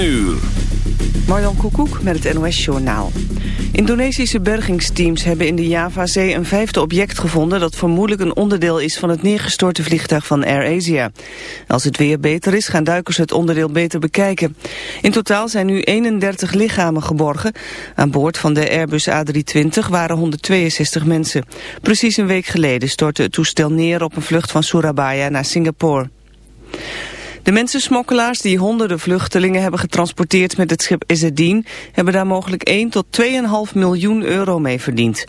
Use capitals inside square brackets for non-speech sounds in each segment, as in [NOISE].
uur. Marjan Koekoek met het NOS-journaal. Indonesische bergingsteams hebben in de Javazee een vijfde object gevonden... dat vermoedelijk een onderdeel is van het neergestorte vliegtuig van AirAsia. Als het weer beter is, gaan duikers het onderdeel beter bekijken. In totaal zijn nu 31 lichamen geborgen. Aan boord van de Airbus A320 waren 162 mensen. Precies een week geleden stortte het toestel neer op een vlucht van Surabaya naar Singapore. De mensensmokkelaars die honderden vluchtelingen hebben getransporteerd met het schip Ezedin hebben daar mogelijk 1 tot 2,5 miljoen euro mee verdiend.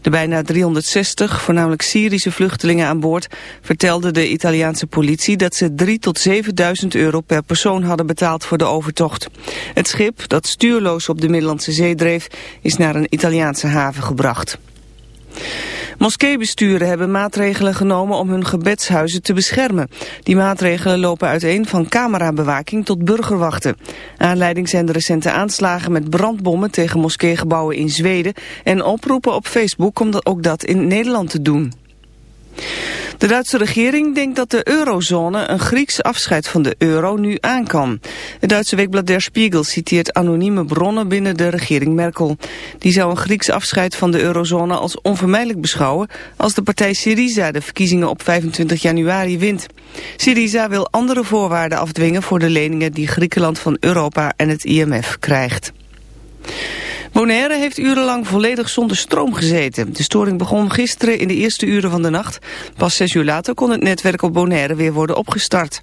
De bijna 360, voornamelijk Syrische vluchtelingen aan boord, vertelde de Italiaanse politie dat ze 3 tot 7.000 euro per persoon hadden betaald voor de overtocht. Het schip, dat stuurloos op de Middellandse Zee dreef, is naar een Italiaanse haven gebracht. Moskeebesturen hebben maatregelen genomen om hun gebedshuizen te beschermen. Die maatregelen lopen uiteen van camerabewaking tot burgerwachten. Aanleiding zijn de recente aanslagen met brandbommen tegen moskeegebouwen in Zweden... en oproepen op Facebook om dat ook dat in Nederland te doen. De Duitse regering denkt dat de eurozone een Grieks afscheid van de euro nu aan kan. Het Duitse weekblad Der Spiegel citeert anonieme bronnen binnen de regering Merkel. Die zou een Grieks afscheid van de eurozone als onvermijdelijk beschouwen als de partij Syriza de verkiezingen op 25 januari wint. Syriza wil andere voorwaarden afdwingen voor de leningen die Griekenland van Europa en het IMF krijgt. Bonaire heeft urenlang volledig zonder stroom gezeten. De storing begon gisteren in de eerste uren van de nacht. Pas zes uur later kon het netwerk op Bonaire weer worden opgestart.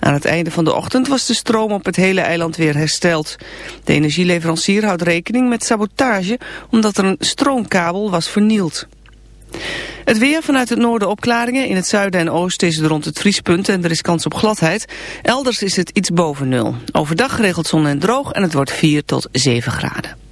Aan het einde van de ochtend was de stroom op het hele eiland weer hersteld. De energieleverancier houdt rekening met sabotage omdat er een stroomkabel was vernield. Het weer vanuit het noorden opklaringen. In het zuiden en oosten is het rond het vriespunt en er is kans op gladheid. Elders is het iets boven nul. Overdag geregeld zon en droog en het wordt 4 tot 7 graden.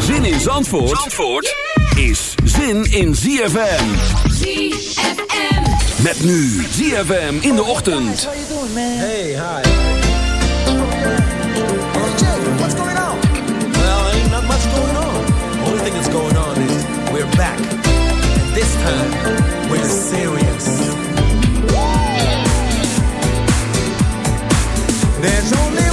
Zin in Zandvoort, Zandvoort is zin in ZFM. ZFM. Met nu ZFM in de ochtend. Hey, hi. Jay, what's going on? Well, ain't not much going on. Only thing that's going on is we're back. And this time, we're serious. There's only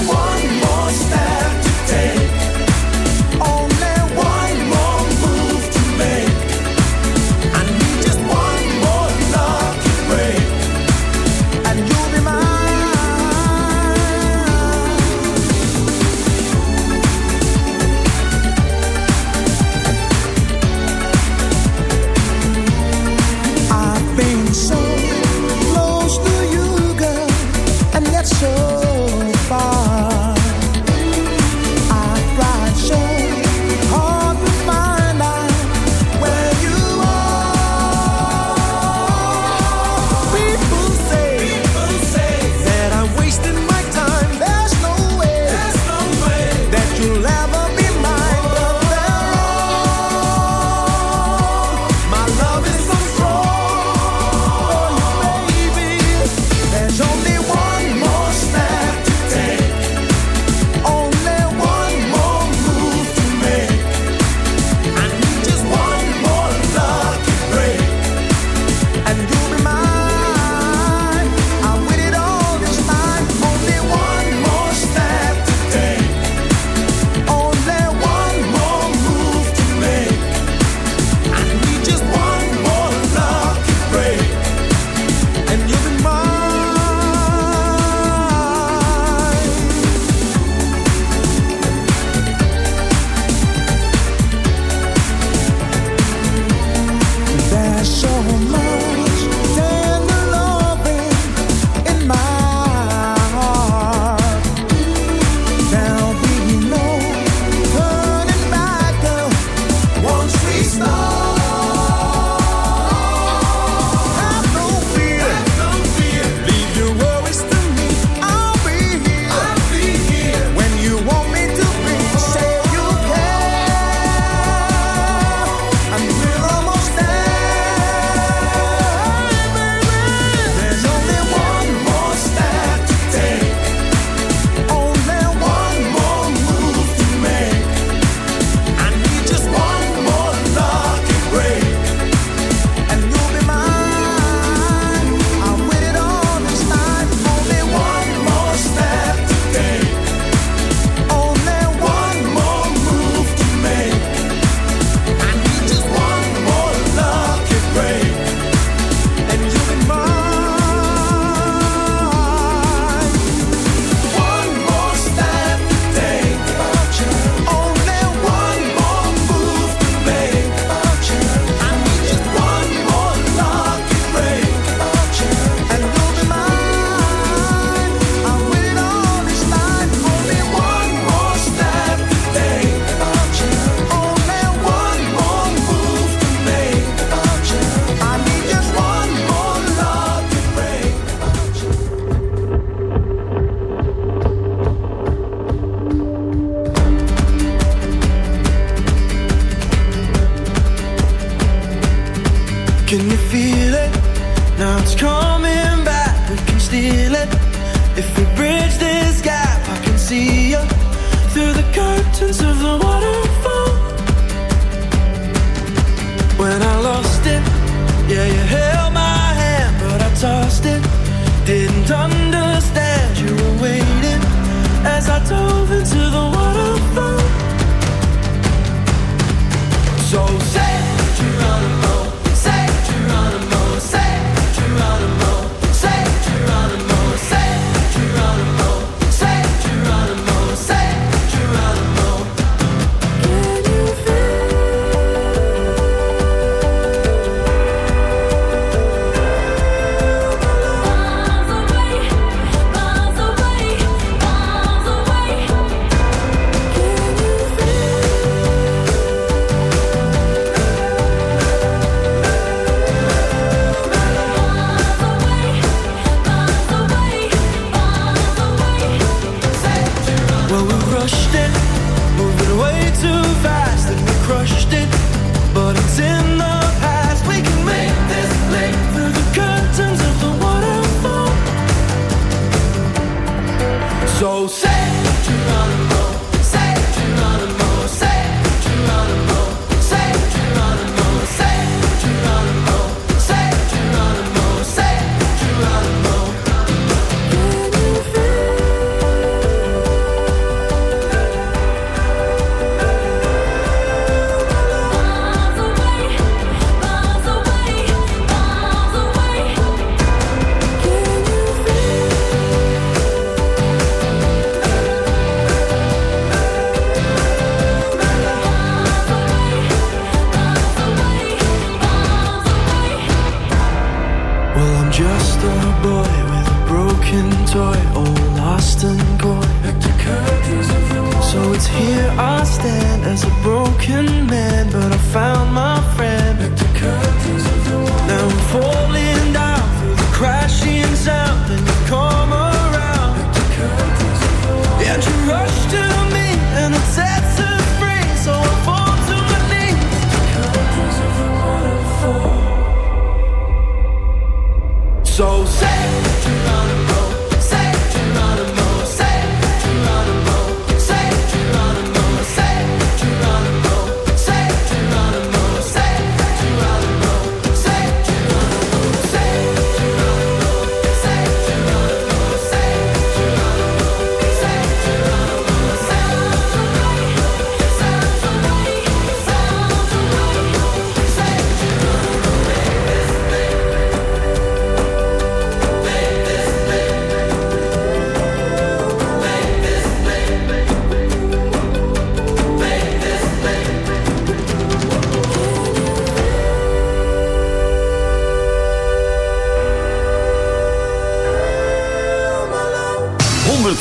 Now I'm falling down through the crashing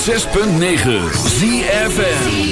6.9 ZFN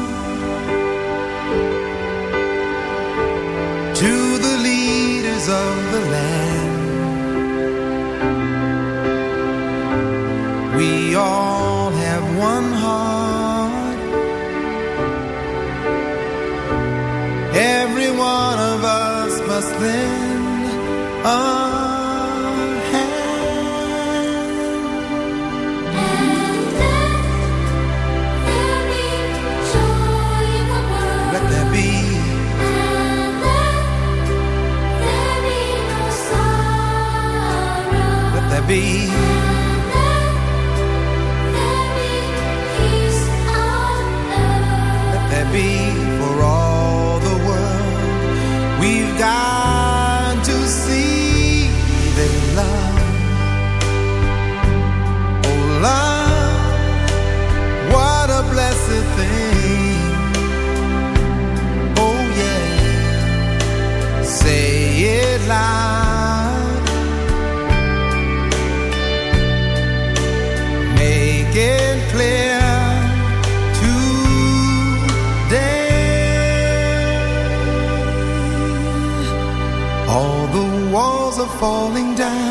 loving. Oh. falling down.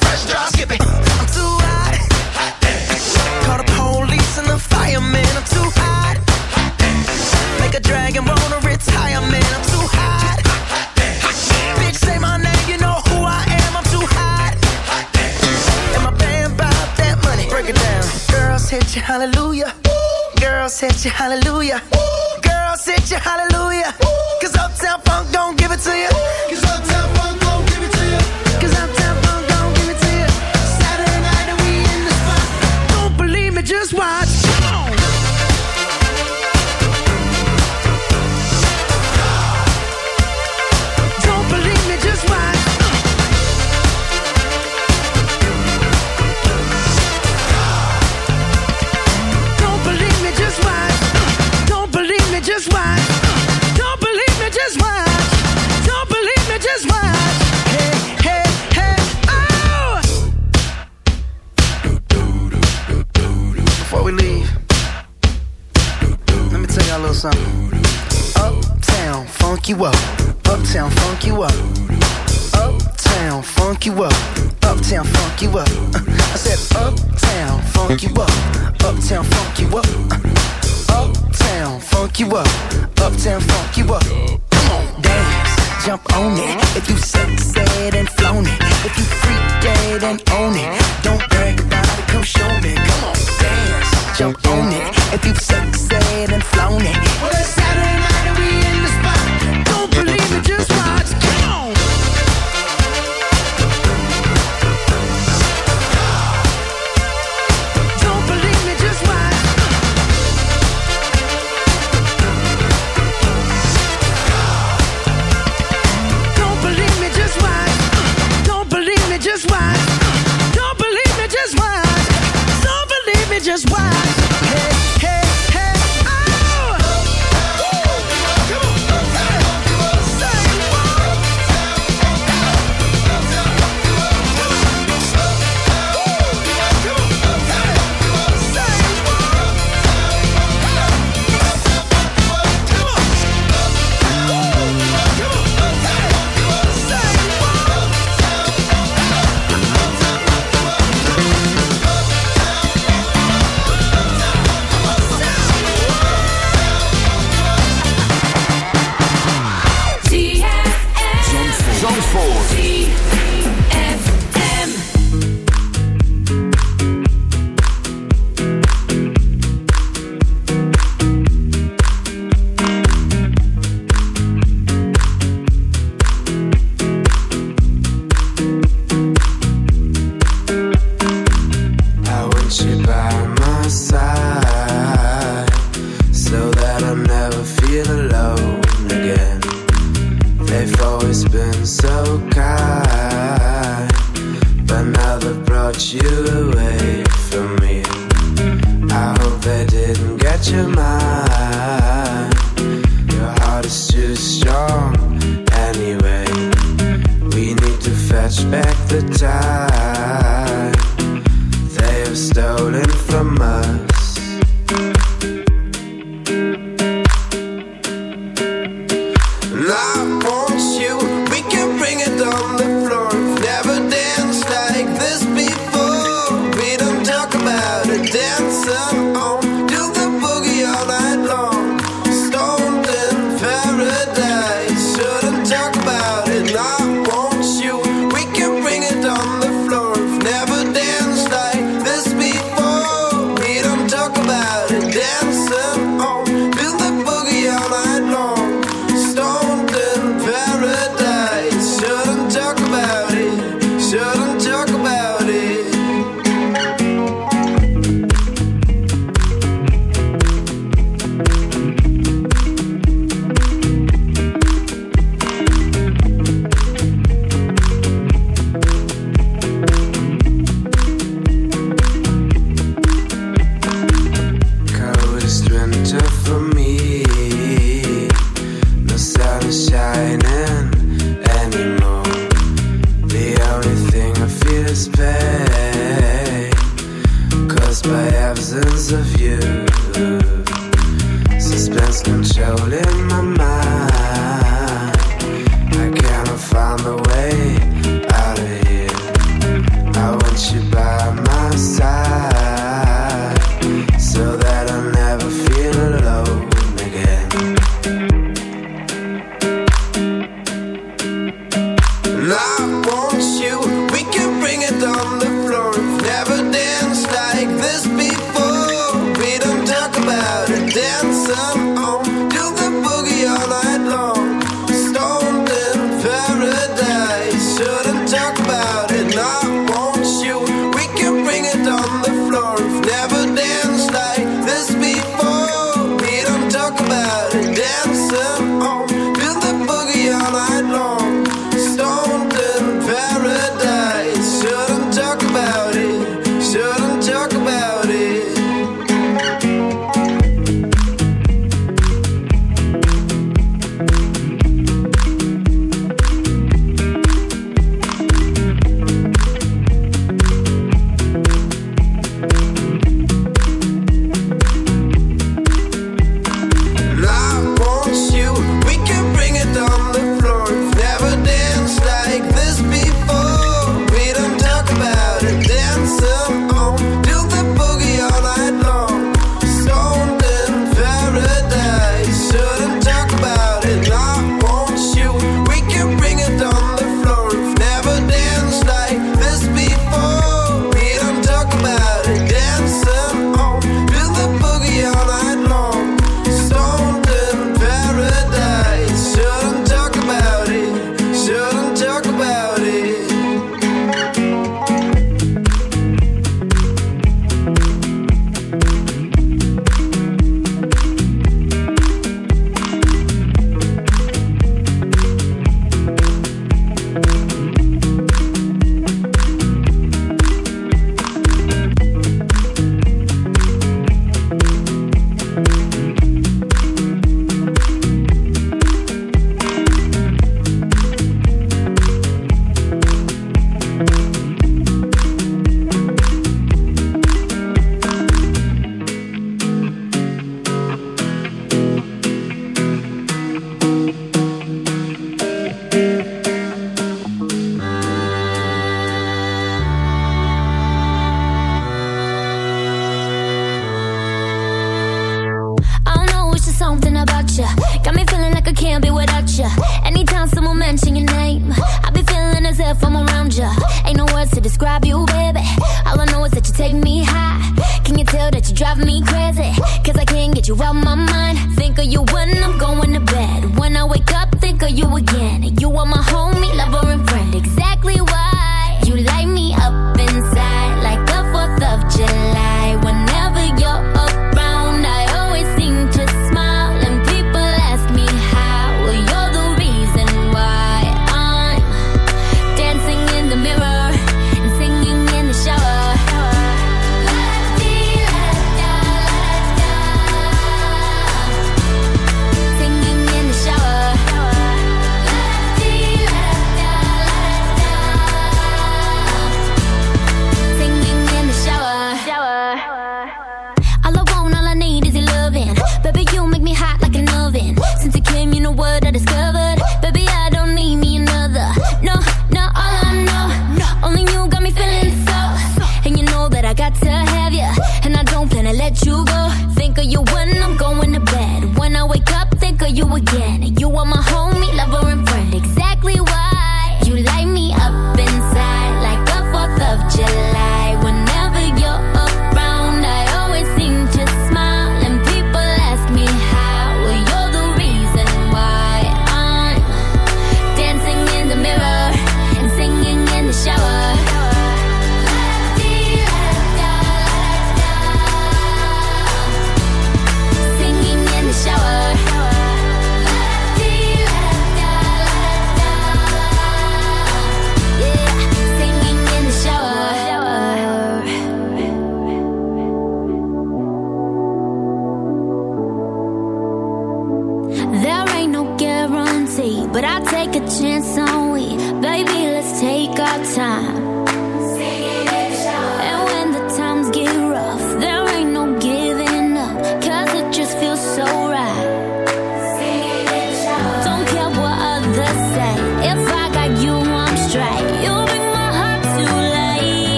Set you hallelujah. Ooh. Girls you hallelujah. Ooh. Cause Uptown Funk don't give it to you. Cause Uptown Funk up. Uptown funk you up. Uptown funk you up. Uptown funk you up. [LAUGHS] I said uptown funk you up. Uptown funk you up. Uptown funk you up. Uptown funk you up. Come on, dance, jump on it. If you sexed and flown it, if you freak freaked and own it. me. For me.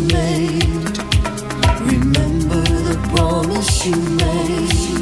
Made. Remember the promise you made.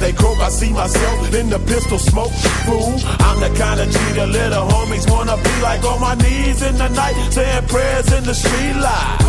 They croak, I see myself in the pistol smoke. Fool, I'm the kind of G the little homies wanna be like on my knees in the night, saying prayers in the street light.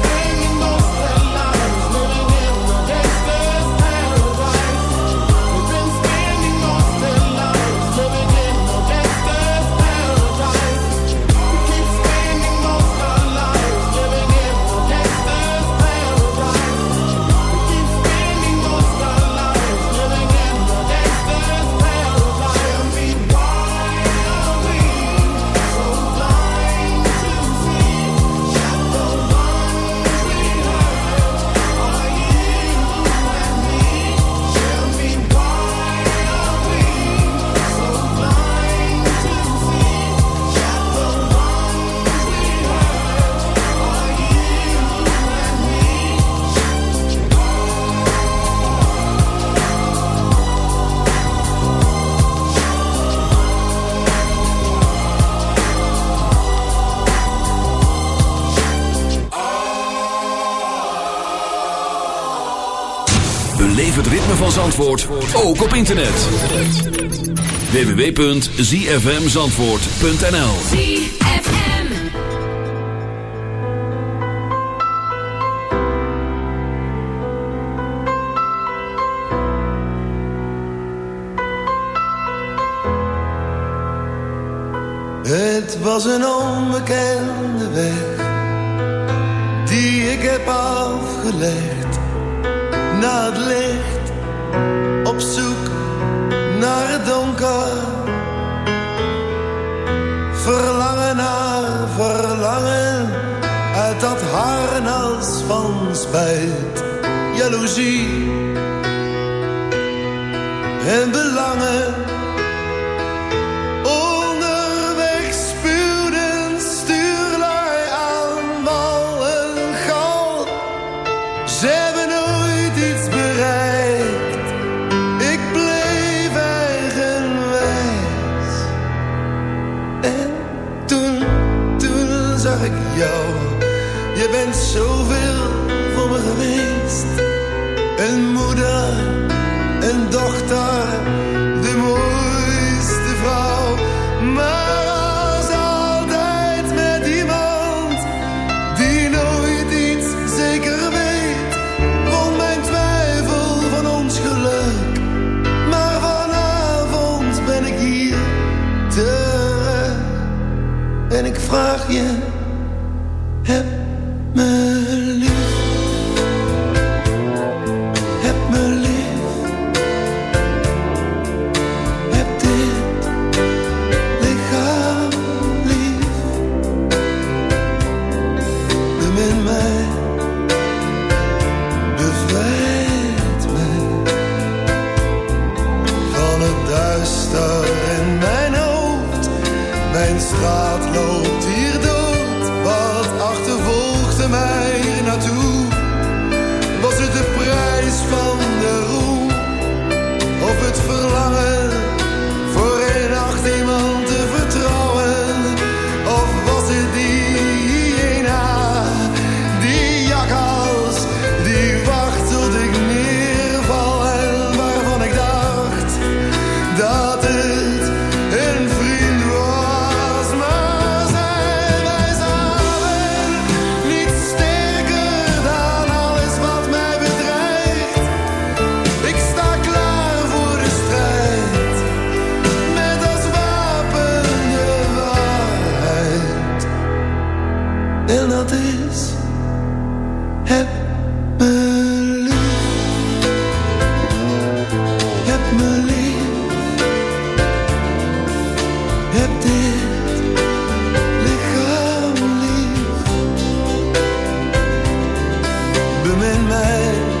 Zandvoort, ook op internet. www.zfmzandvoort.nl ZFM. Het was een onbekende weg die ik heb afgelegd naar het licht harnas van spijt, jaloezie en belangen. ser